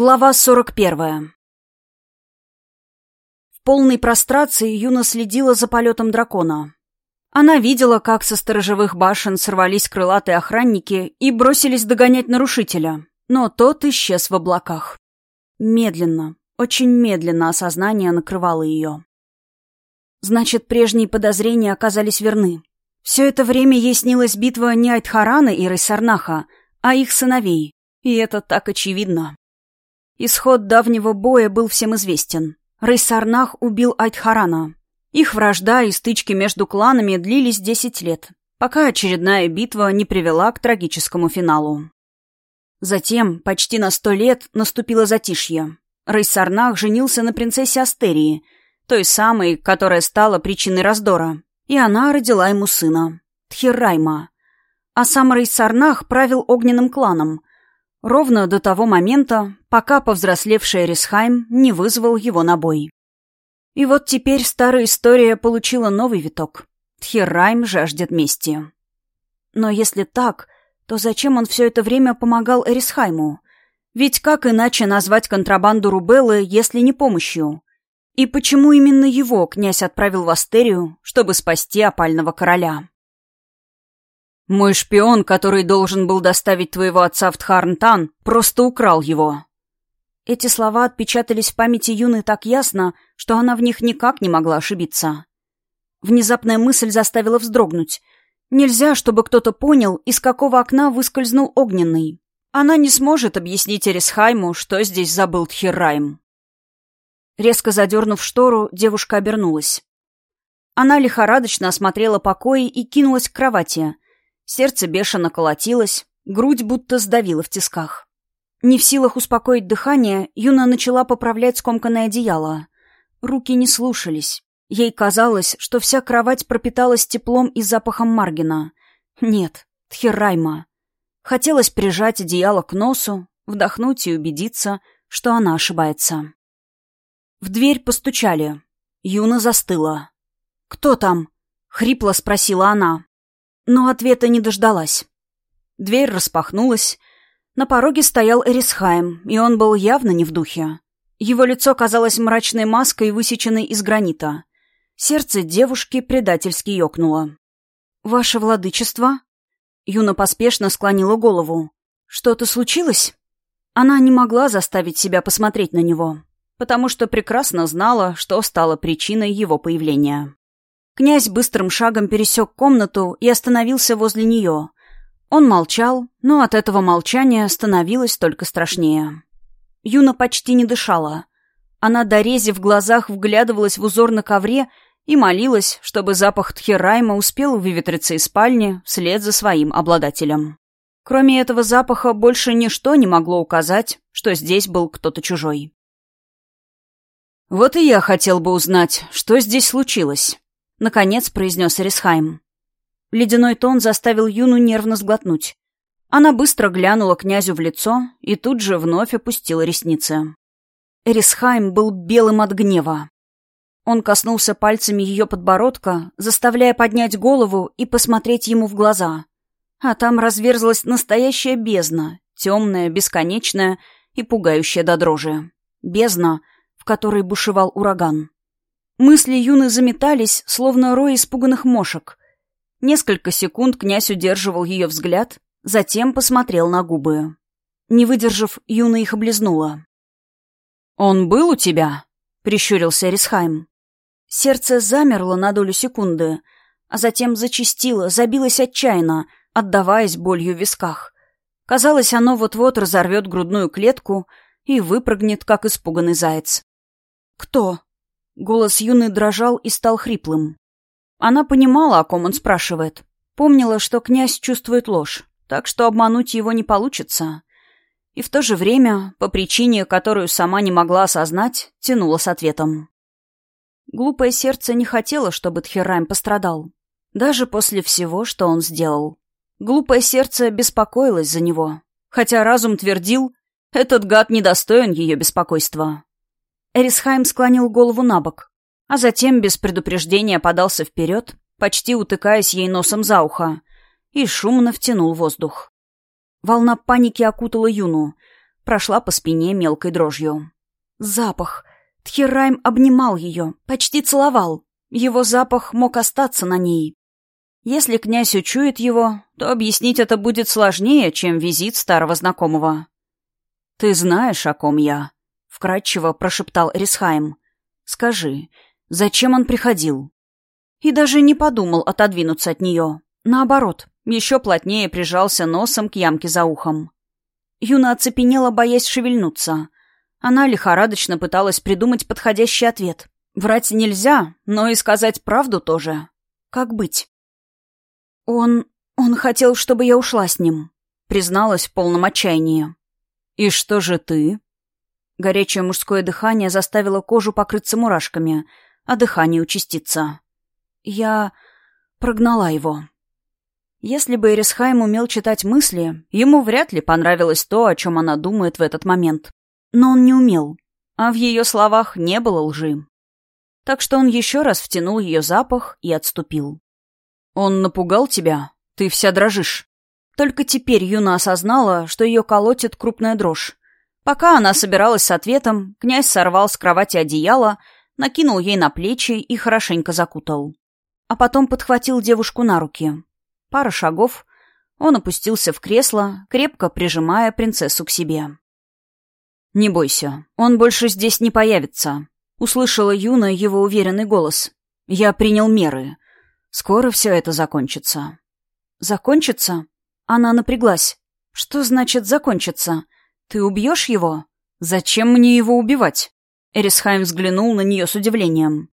Глава 41. В полной прострации Юна следила за полетом дракона. Она видела, как со сторожевых башен сорвались крылатые охранники и бросились догонять нарушителя, но тот исчез в облаках. Медленно, очень медленно осознание накрывало ее. Значит, прежние подозрения оказались верны. Все это время ей снилась битва не Айтхарана и Рейсарнаха, а их сыновей. И это так очевидно. Исход давнего боя был всем известен. Рейсарнах убил Айтхарана. Их вражда и стычки между кланами длились десять лет, пока очередная битва не привела к трагическому финалу. Затем, почти на сто лет, наступило затишье. Рейсарнах женился на принцессе Астерии, той самой, которая стала причиной раздора, и она родила ему сына, Тхиррайма. А сам Рейсарнах правил огненным кланом, Ровно до того момента, пока повзрослевший Рисхайм не вызвал его на бой. И вот теперь старая история получила новый виток. Тхирайм жаждет мести. Но если так, то зачем он все это время помогал Эрисхайму? Ведь как иначе назвать контрабанду Рубеллы, если не помощью? И почему именно его князь отправил в Астерию, чтобы спасти опального короля? Мой шпион, который должен был доставить твоего отца в Тхарнтан, просто украл его». Эти слова отпечатались в памяти Юны так ясно, что она в них никак не могла ошибиться. Внезапная мысль заставила вздрогнуть. Нельзя, чтобы кто-то понял, из какого окна выскользнул огненный. Она не сможет объяснить Эрисхайму, что здесь забыл Тхиррайм. Резко задернув штору, девушка обернулась. Она лихорадочно осмотрела покои и кинулась к кровати — Сердце бешено колотилось, грудь будто сдавила в тисках. Не в силах успокоить дыхание, Юна начала поправлять скомканное одеяло. Руки не слушались. Ей казалось, что вся кровать пропиталась теплом и запахом Маргина. Нет, Тхерайма. Хотелось прижать одеяло к носу, вдохнуть и убедиться, что она ошибается. В дверь постучали. Юна застыла. «Кто там?» — хрипло спросила она но ответа не дождалась. Дверь распахнулась. На пороге стоял Эрисхайм, и он был явно не в духе. Его лицо казалось мрачной маской, высеченной из гранита. Сердце девушки предательски ёкнуло. «Ваше владычество?» Юна поспешно склонила голову. «Что-то случилось?» Она не могла заставить себя посмотреть на него, потому что прекрасно знала, что стало причиной его появления. Князь быстрым шагом пересек комнату и остановился возле нее. Он молчал, но от этого молчания становилось только страшнее. Юна почти не дышала. Она, дорезив в глазах, вглядывалась в узор на ковре и молилась, чтобы запах Тхирайма успел выветриться из спальни вслед за своим обладателем. Кроме этого запаха больше ничто не могло указать, что здесь был кто-то чужой. «Вот и я хотел бы узнать, что здесь случилось», — наконец произнес Эрисхайм. Ледяной тон заставил Юну нервно сглотнуть. Она быстро глянула князю в лицо и тут же вновь опустила ресницы. Эрисхайм был белым от гнева. Он коснулся пальцами ее подбородка, заставляя поднять голову и посмотреть ему в глаза. А там разверзлась настоящая бездна, темная, бесконечная и пугающая до дрожи. Бездна, в которой бушевал ураган. Мысли Юны заметались, словно рой испуганных мошек. Несколько секунд князь удерживал ее взгляд, затем посмотрел на губы. Не выдержав, Юна их облизнула. «Он был у тебя?» — прищурился Рисхайм. Сердце замерло на долю секунды, а затем зачастило, забилось отчаянно, отдаваясь болью в висках. Казалось, оно вот-вот разорвет грудную клетку и выпрыгнет, как испуганный заяц. «Кто?» Голос Юны дрожал и стал хриплым. Она понимала, о ком он спрашивает. Помнила, что князь чувствует ложь, так что обмануть его не получится. И в то же время, по причине, которую сама не могла осознать, тянула с ответом. Глупое сердце не хотело, чтобы Тхерайм пострадал. Даже после всего, что он сделал. Глупое сердце беспокоилось за него. Хотя разум твердил, этот гад недостоин ее беспокойства. Эрисхайм склонил голову на бок, а затем без предупреждения подался вперед, почти утыкаясь ей носом за ухо, и шумно втянул воздух. Волна паники окутала Юну. прошла по спине мелкой дрожью. Запах. Тхерайм обнимал ее, почти целовал. Его запах мог остаться на ней. Если князь учует его, то объяснить это будет сложнее, чем визит старого знакомого. «Ты знаешь, о ком я?» — вкратчиво прошептал Рисхайм. «Скажи, зачем он приходил?» И даже не подумал отодвинуться от нее. Наоборот, еще плотнее прижался носом к ямке за ухом. Юна оцепенела, боясь шевельнуться. Она лихорадочно пыталась придумать подходящий ответ. Врать нельзя, но и сказать правду тоже. Как быть? «Он... он хотел, чтобы я ушла с ним», — призналась в полном отчаянии. «И что же ты?» Горячее мужское дыхание заставило кожу покрыться мурашками, а дыхание участиться. Я прогнала его. Если бы Эрисхайм умел читать мысли, ему вряд ли понравилось то, о чем она думает в этот момент. Но он не умел, а в ее словах не было лжи. Так что он еще раз втянул ее запах и отступил. «Он напугал тебя? Ты вся дрожишь». Только теперь Юна осознала, что ее колотит крупная дрожь. Пока она собиралась с ответом, князь сорвал с кровати одеяло, накинул ей на плечи и хорошенько закутал. А потом подхватил девушку на руки. Пара шагов. Он опустился в кресло, крепко прижимая принцессу к себе. «Не бойся, он больше здесь не появится», — услышала Юна его уверенный голос. «Я принял меры. Скоро все это закончится». «Закончится?» Она напряглась. «Что значит «закончится»? Ты убьешь его?» «Зачем мне его убивать?» Эрисхайм взглянул на нее с удивлением.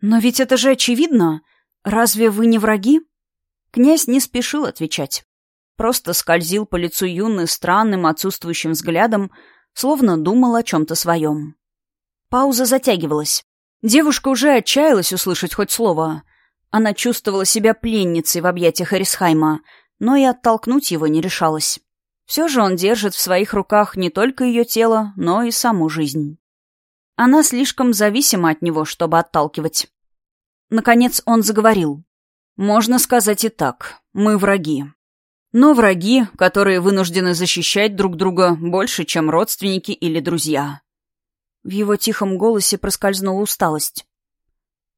«Но ведь это же очевидно. Разве вы не враги?» Князь не спешил отвечать. Просто скользил по лицу Юны странным отсутствующим взглядом, словно думал о чем-то своем. Пауза затягивалась. Девушка уже отчаялась услышать хоть слово. Она чувствовала себя пленницей в объятиях Эрисхайма, но и оттолкнуть его не решалась. Все же он держит в своих руках не только ее тело, но и саму жизнь. Она слишком зависима от него, чтобы отталкивать. Наконец он заговорил. Можно сказать и так. Мы враги. Но враги, которые вынуждены защищать друг друга больше, чем родственники или друзья. В его тихом голосе проскользнула усталость.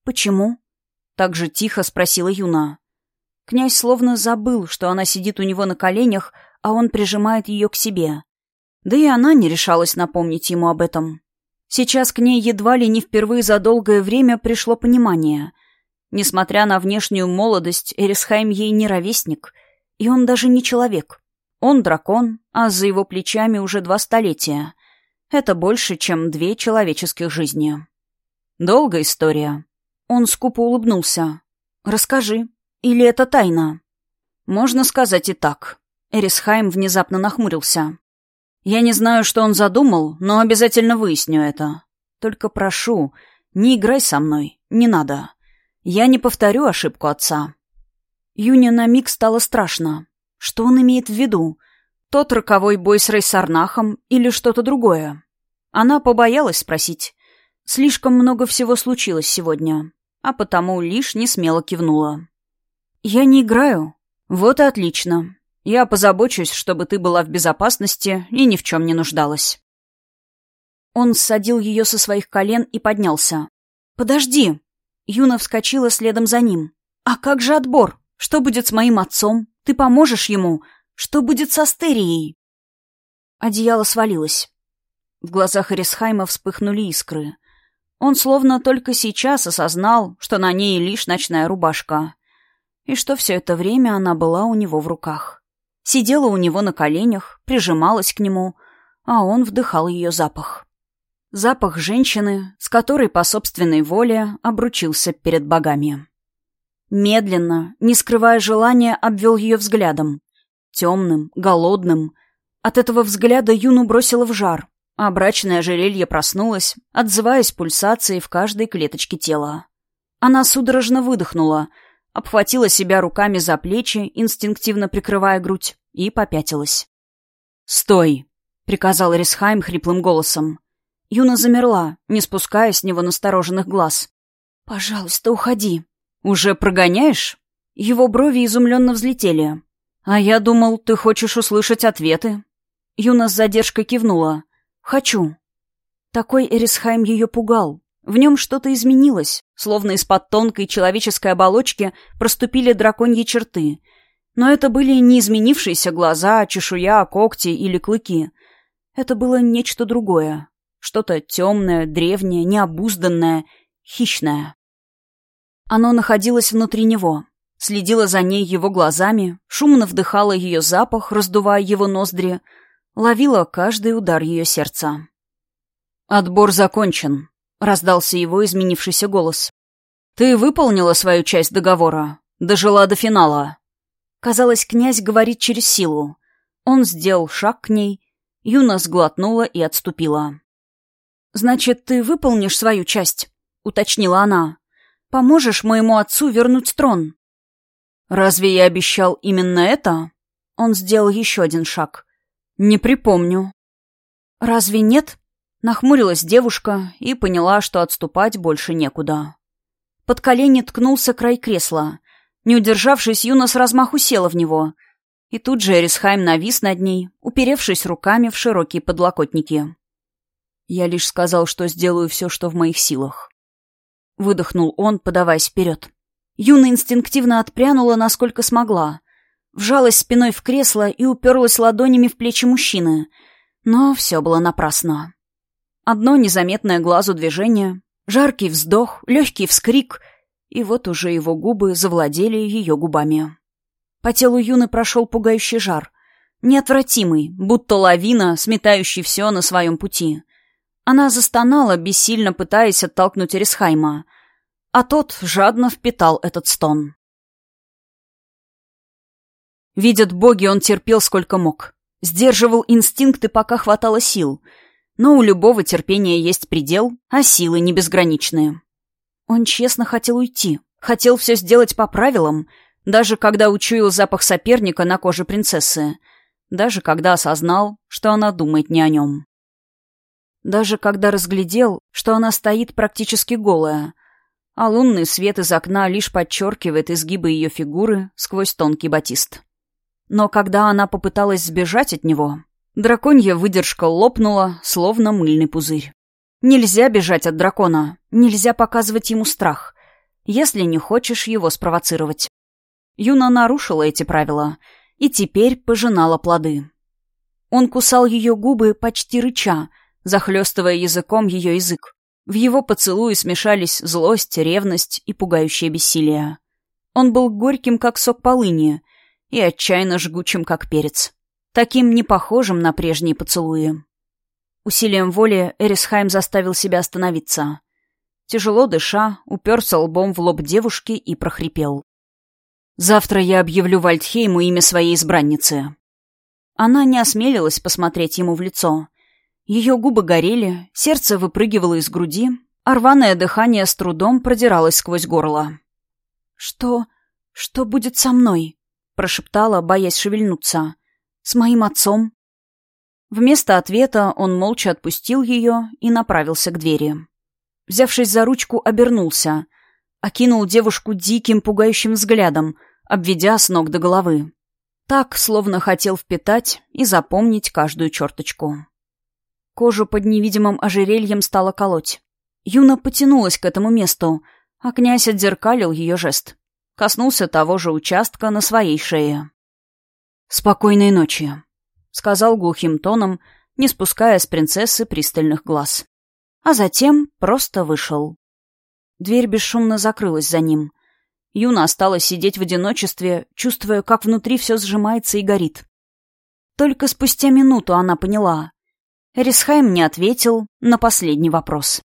«Почему?» — так же тихо спросила Юна. Князь словно забыл, что она сидит у него на коленях, а он прижимает ее к себе. Да и она не решалась напомнить ему об этом. Сейчас к ней едва ли не впервые за долгое время пришло понимание. Несмотря на внешнюю молодость, Эрисхайм ей не ровесник, и он даже не человек. Он дракон, а за его плечами уже два столетия. Это больше, чем две человеческих жизни. Долгая история. Он скупо улыбнулся. «Расскажи. Или это тайна?» «Можно сказать и так». Эрисхайм внезапно нахмурился. «Я не знаю, что он задумал, но обязательно выясню это. Только прошу, не играй со мной, не надо. Я не повторю ошибку отца. Юне на миг стало страшно. Что он имеет в виду? Тот роковой бой с Рейсарнахом или что-то другое? Она побоялась спросить. Слишком много всего случилось сегодня, а потому лишь не смело кивнула. «Я не играю». «Вот и отлично. Я позабочусь, чтобы ты была в безопасности и ни в чем не нуждалась». Он ссадил ее со своих колен и поднялся. «Подожди!» Юна вскочила следом за ним. «А как же отбор? Что будет с моим отцом? Ты поможешь ему? Что будет с Астерией?» Одеяло свалилось. В глазах Эрисхайма вспыхнули искры. Он словно только сейчас осознал, что на ней лишь ночная рубашка. И что все это время она была у него в руках. Сидела у него на коленях, прижималась к нему, а он вдыхал ее запах. Запах женщины, с которой по собственной воле обручился перед богами. Медленно, не скрывая желания, обвел ее взглядом. Темным, голодным. От этого взгляда Юну бросило в жар, а брачное ожерелье проснулось, отзываясь пульсацией в каждой клеточке тела. Она судорожно выдохнула, обхватила себя руками за плечи, инстинктивно прикрывая грудь, и попятилась. «Стой!» — приказал Рисхайм хриплым голосом. Юна замерла, не спуская с него настороженных глаз. «Пожалуйста, уходи». «Уже прогоняешь?» Его брови изумленно взлетели. «А я думал, ты хочешь услышать ответы». Юна с задержкой кивнула. «Хочу». Такой Эрисхайм ее пугал. В нем что-то изменилось, словно из-под тонкой человеческой оболочки проступили драконьи черты. Но это были не изменившиеся глаза, чешуя, когти или клыки. Это было нечто другое. Что-то темное, древнее, необузданное, хищное. Оно находилось внутри него, следило за ней его глазами, шумно вдыхало ее запах, раздувая его ноздри, ловило каждый удар ее сердца. «Отбор закончен», — раздался его изменившийся голос. «Ты выполнила свою часть договора? Дожила до финала?» Казалось, князь говорит через силу. Он сделал шаг к ней, Юна сглотнула и отступила. «Значит, ты выполнишь свою часть?» — уточнила она. «Поможешь моему отцу вернуть трон?» «Разве я обещал именно это?» Он сделал еще один шаг. «Не припомню». «Разве нет?» Нахмурилась девушка и поняла, что отступать больше некуда. Под колени ткнулся край кресла. Не удержавшись, Юна с размаху села в него. И тут же Эрисхайм навис над ней, уперевшись руками в широкие подлокотники. Я лишь сказал, что сделаю все, что в моих силах. Выдохнул он, подаваясь вперед. Юна инстинктивно отпрянула, насколько смогла. Вжалась спиной в кресло и уперлась ладонями в плечи мужчины. Но все было напрасно. Одно незаметное глазу движение, жаркий вздох, легкий вскрик, и вот уже его губы завладели ее губами. По телу Юны прошел пугающий жар, неотвратимый, будто лавина, сметающий все на своем пути. Она застонала, бессильно пытаясь оттолкнуть Эрисхайма, а тот жадно впитал этот стон. Видят боги, он терпел сколько мог. Сдерживал инстинкты, пока хватало сил — но у любого терпения есть предел, а силы не безграничные. Он честно хотел уйти, хотел все сделать по правилам, даже когда учуял запах соперника на коже принцессы, даже когда осознал, что она думает не о нем. Даже когда разглядел, что она стоит практически голая, а лунный свет из окна лишь подчеркивает изгибы ее фигуры сквозь тонкий батист. Но когда она попыталась сбежать от него, Драконья выдержка лопнула, словно мыльный пузырь. Нельзя бежать от дракона, нельзя показывать ему страх, если не хочешь его спровоцировать. Юна нарушила эти правила и теперь пожинала плоды. Он кусал ее губы почти рыча, захлестывая языком ее язык. В его поцелуи смешались злость, ревность и пугающее бессилие. Он был горьким, как сок полыни, и отчаянно жгучим, как перец таким не похожим на прежние поцелуи. Усилием воли Эрисхайм заставил себя остановиться. Тяжело дыша, уперся лбом в лоб девушки и прохрипел. «Завтра я объявлю Вальдхейму имя своей избранницы». Она не осмелилась посмотреть ему в лицо. Ее губы горели, сердце выпрыгивало из груди, а рваное дыхание с трудом продиралось сквозь горло. «Что... что будет со мной?» — прошептала, боясь шевельнуться. С моим отцом?» Вместо ответа он молча отпустил ее и направился к двери. Взявшись за ручку, обернулся. Окинул девушку диким, пугающим взглядом, обведя с ног до головы. Так, словно хотел впитать и запомнить каждую черточку. Кожу под невидимым ожерельем стало колоть. Юна потянулась к этому месту, а князь отзеркалил ее жест. Коснулся того же участка на своей шее. «Спокойной ночи», — сказал глухим тоном, не спуская с принцессы пристальных глаз. А затем просто вышел. Дверь бесшумно закрылась за ним. Юна осталась сидеть в одиночестве, чувствуя, как внутри все сжимается и горит. Только спустя минуту она поняла. Эрисхайм не ответил на последний вопрос.